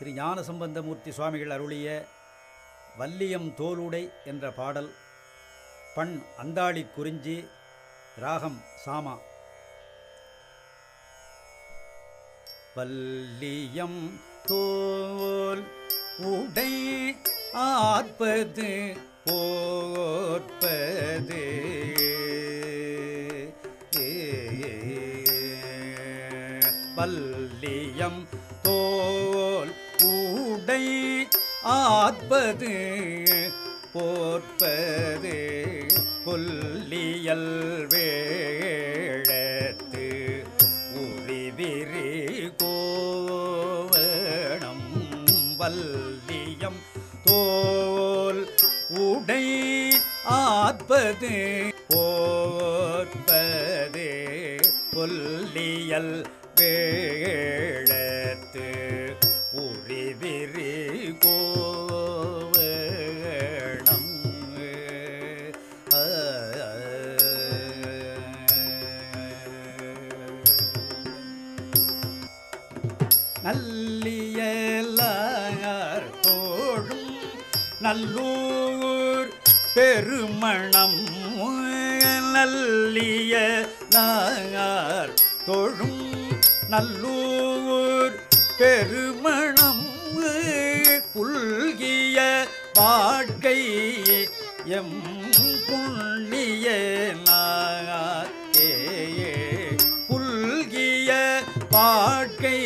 திரு ஞானசம்பந்தமூர்த்தி சுவாமிகள் அருளிய வல்லியம் தோலுடை என்ற பாடல் பண் அந்தாளி குறிஞ்சி ராகம் சாமா. வல்லியம் தோல் உடை ஆற்பது போற்பது வல்லியம் தோல் ஆத்பது போற்பது கொல்லியல் வேழத்து உரிவிரி கோவணம் வல்லியம் தோல் உடை ஆத்பது போற்பது கொல்லியல் வேழ நல்லியலார் தோழும் நல்லூர் பெருமணம் நல்லியலார் தோழும் நல்லூர் பெருமணம் புல்கிய வாழ்க்கை எம் புண்ணிய நாக்கே புல்கிய வாழ்க்கை